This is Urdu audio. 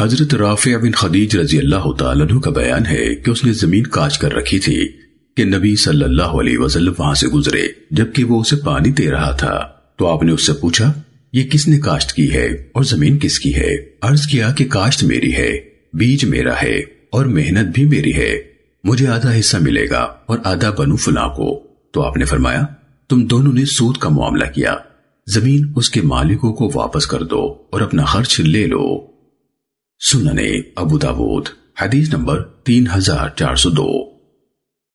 حضرت رافع بن خدیج رضی اللہ تعالیٰ عنہ کا بیان ہے کہ اس نے زمین کاج کر رکھی تھی کہ نبی صلی اللہ علیہ وسلم وہاں سے گزرے جبکہ وہ اسے پانی دے رہا تھا۔ تو آپ نے اس سے پوچھا، یہ کس نے کاشت کی ہے اور زمین کس کی ہے؟ عرض کیا کہ کاشت میری ہے، بیج میرا ہے اور محنت بھی میری ہے۔ مجھے آدھا حصہ ملے گا اور آدھا بنو فلاں کو۔ تو آپ نے فرمایا، تم دونوں نے سود کا معاملہ کیا۔ زمین اس کے مالکوں کو واپس کر دو اور اپنا خرچ لے لو۔ سننے ابو داود حدیث نمبر تین ہزار چار سو دو۔